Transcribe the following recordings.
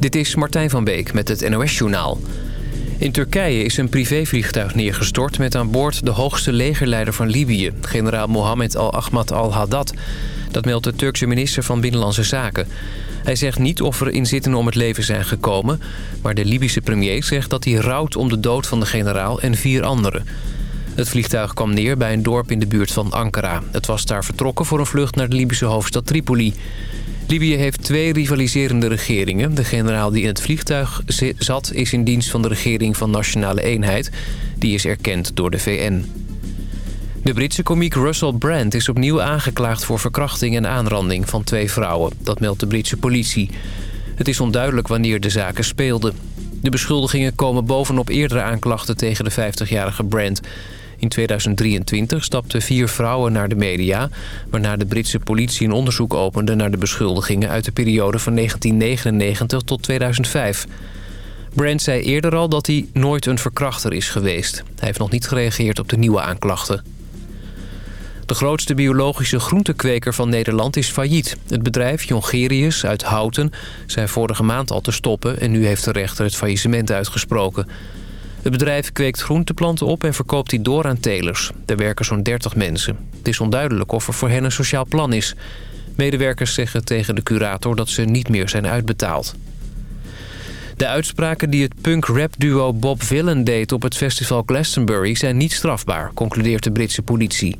Dit is Martijn van Beek met het NOS-journaal. In Turkije is een privévliegtuig neergestort met aan boord de hoogste legerleider van Libië... generaal Mohammed al-Ahmad al-Haddad. Dat meldt de Turkse minister van Binnenlandse Zaken. Hij zegt niet of er inzittenden om het leven zijn gekomen... maar de Libische premier zegt dat hij rouwt om de dood van de generaal en vier anderen. Het vliegtuig kwam neer bij een dorp in de buurt van Ankara. Het was daar vertrokken voor een vlucht naar de Libische hoofdstad Tripoli... Libië heeft twee rivaliserende regeringen. De generaal die in het vliegtuig zat is in dienst van de regering van Nationale Eenheid. Die is erkend door de VN. De Britse komiek Russell Brand is opnieuw aangeklaagd voor verkrachting en aanranding van twee vrouwen. Dat meldt de Britse politie. Het is onduidelijk wanneer de zaken speelden. De beschuldigingen komen bovenop eerdere aanklachten tegen de 50-jarige Brand. In 2023 stapten vier vrouwen naar de media... waarna de Britse politie een onderzoek opende naar de beschuldigingen... uit de periode van 1999 tot 2005. Brand zei eerder al dat hij nooit een verkrachter is geweest. Hij heeft nog niet gereageerd op de nieuwe aanklachten. De grootste biologische groentekweker van Nederland is failliet. Het bedrijf Jongerius uit Houten zei vorige maand al te stoppen... en nu heeft de rechter het faillissement uitgesproken... Het bedrijf kweekt groenteplanten op en verkoopt die door aan telers. Er werken zo'n 30 mensen. Het is onduidelijk of er voor hen een sociaal plan is. Medewerkers zeggen tegen de curator dat ze niet meer zijn uitbetaald. De uitspraken die het punk-rap-duo Bob Villen deed op het festival Glastonbury zijn niet strafbaar, concludeert de Britse politie.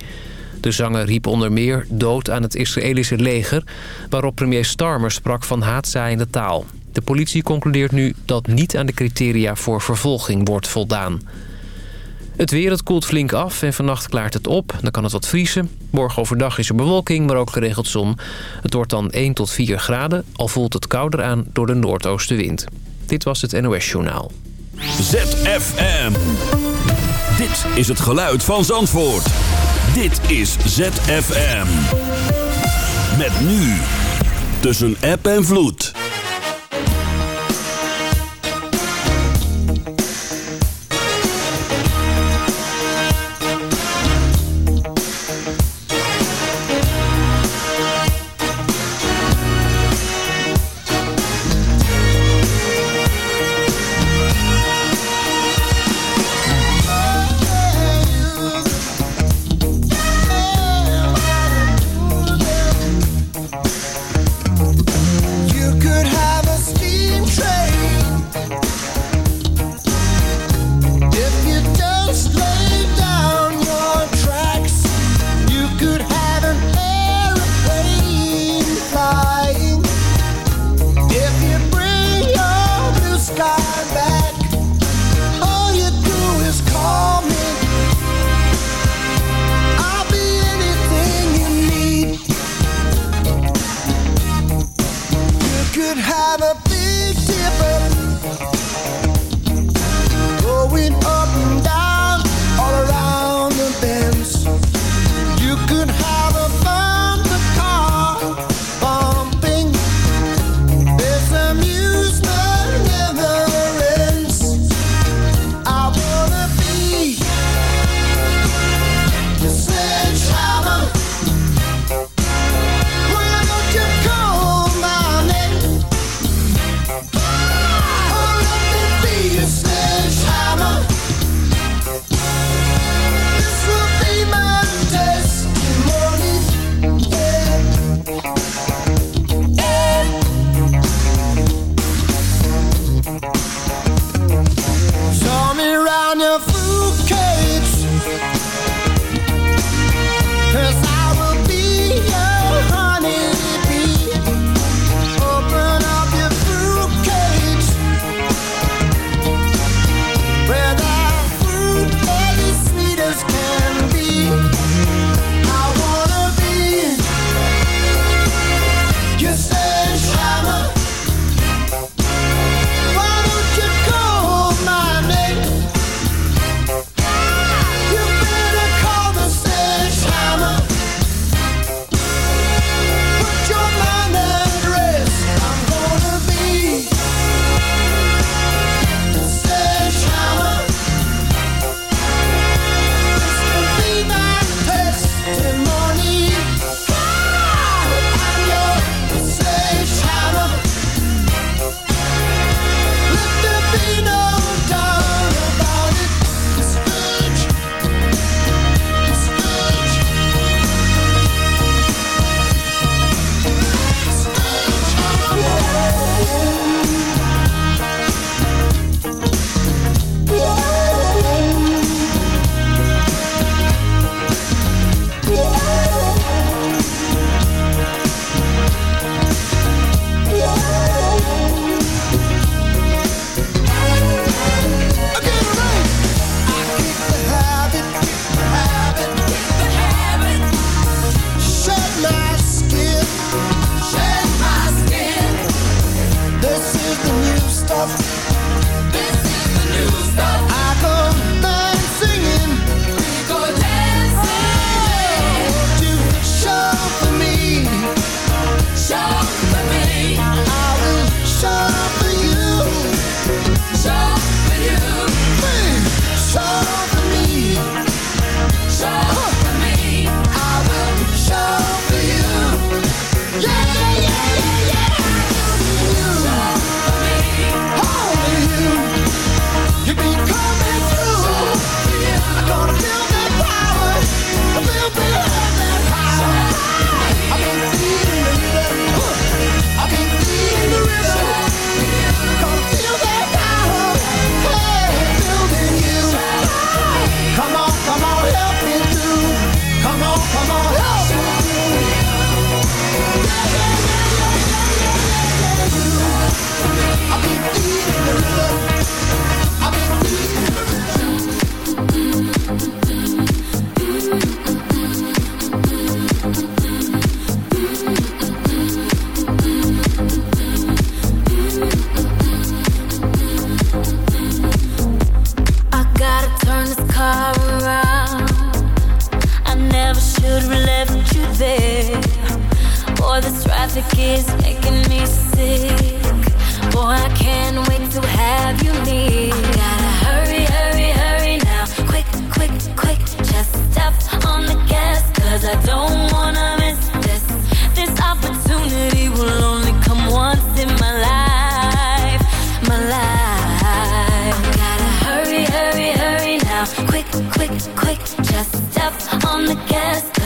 De zanger riep onder meer dood aan het Israëlische leger... waarop premier Starmer sprak van haatzaaiende taal. De politie concludeert nu dat niet aan de criteria voor vervolging wordt voldaan. Het weer, het koelt flink af en vannacht klaart het op. Dan kan het wat vriezen. Morgen overdag is er bewolking, maar ook geregeld zon. Het wordt dan 1 tot 4 graden, al voelt het kouder aan door de noordoostenwind. Dit was het NOS Journaal. ZFM. Dit is het geluid van Zandvoort. Dit is ZFM. Met nu. Tussen app en vloed.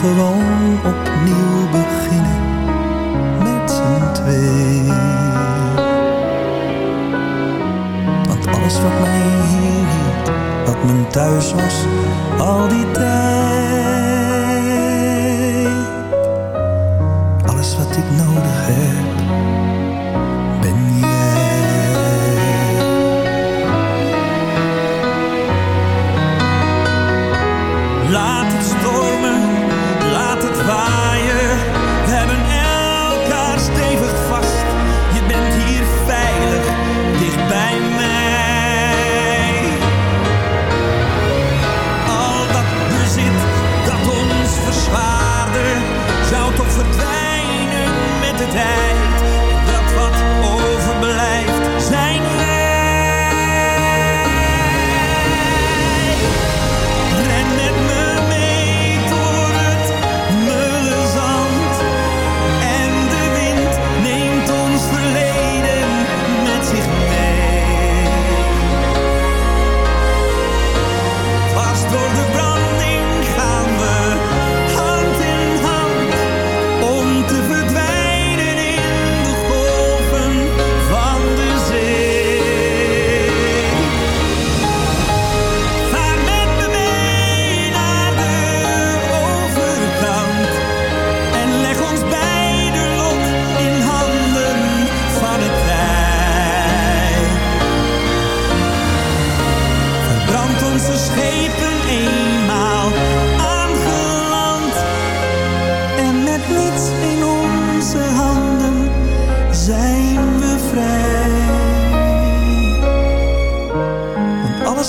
gewoon opnieuw.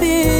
be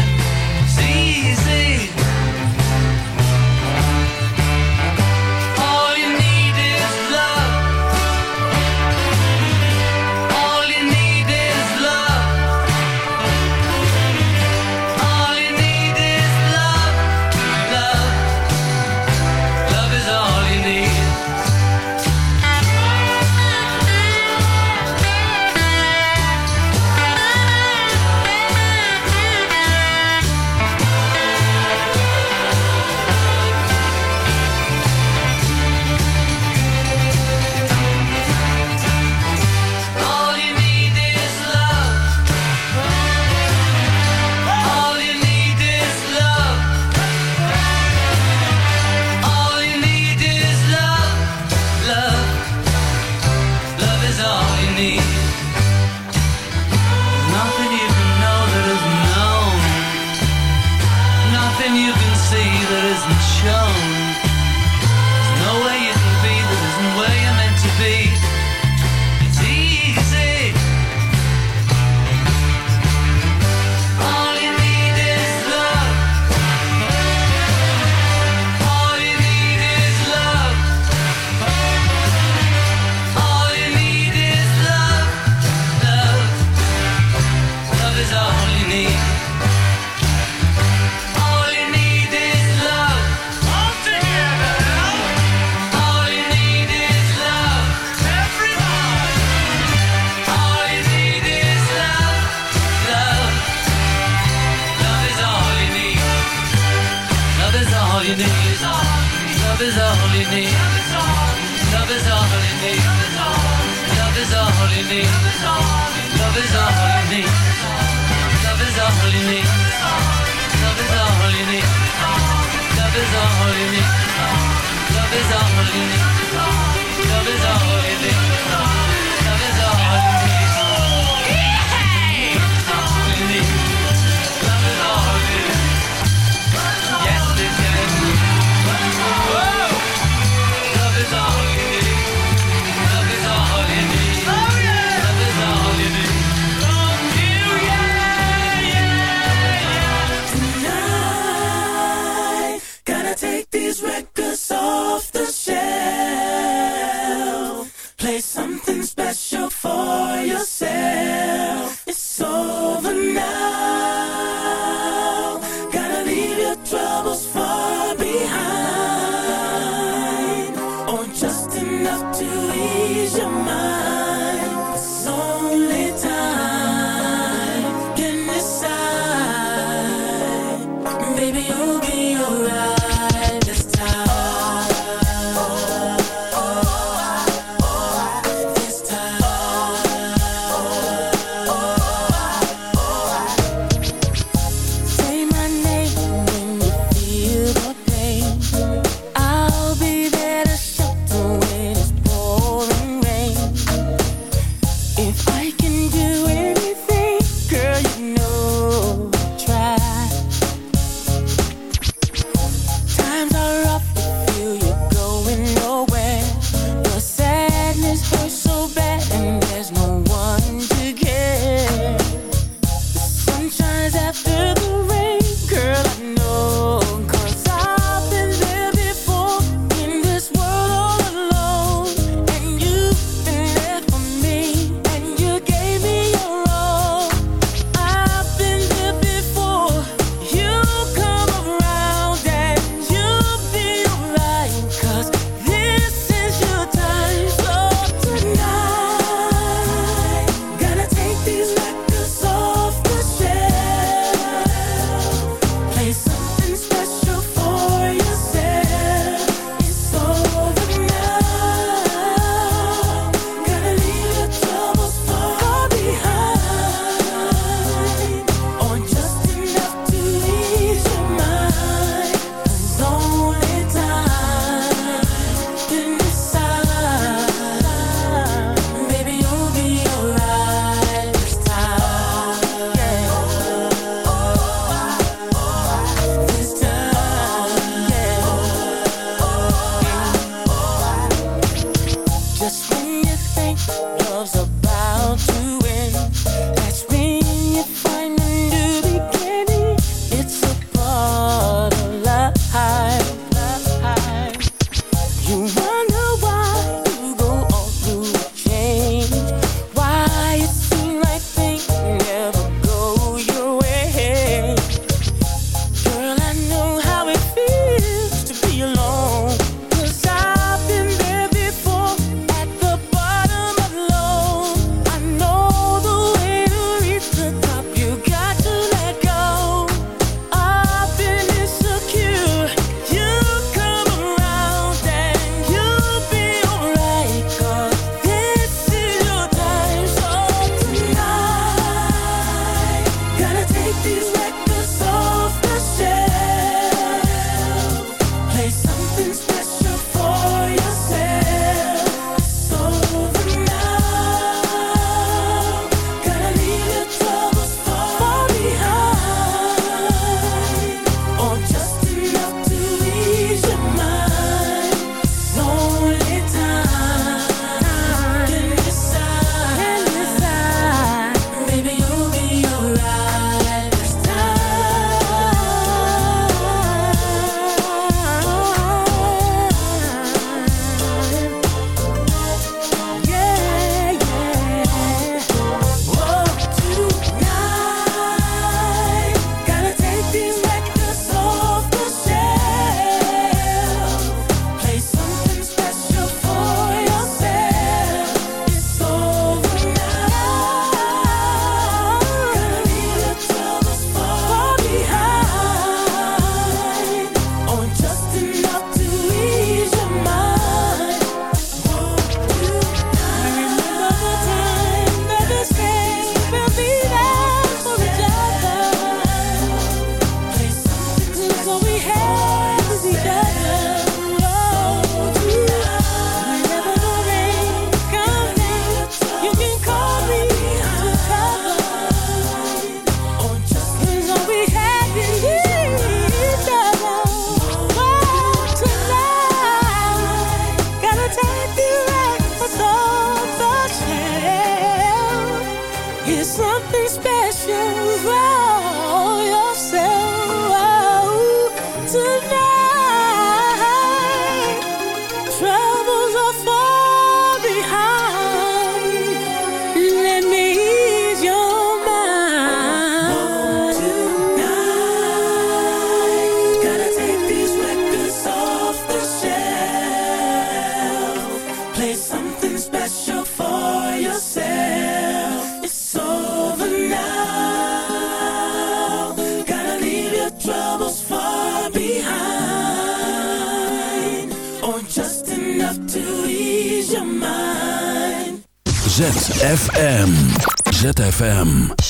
ZFM.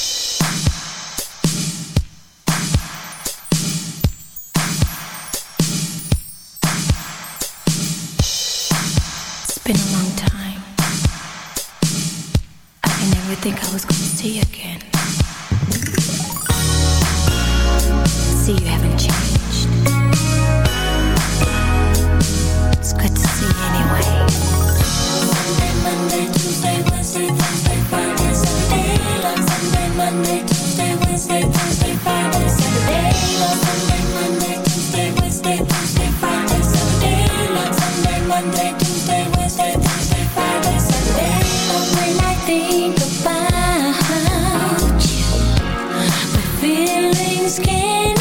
feelings can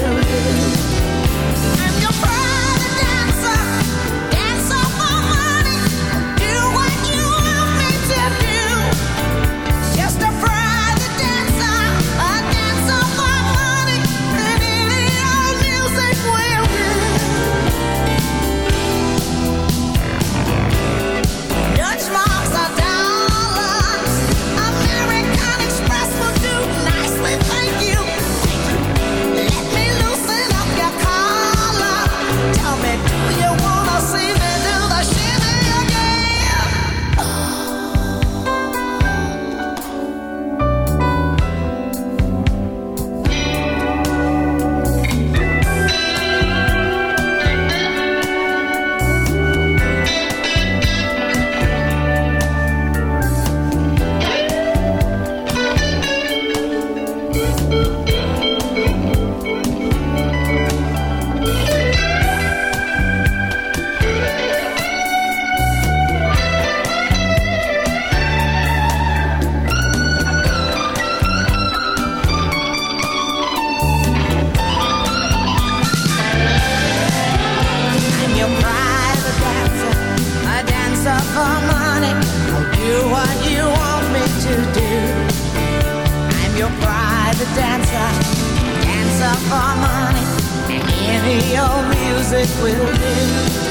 of money. Any old music will do.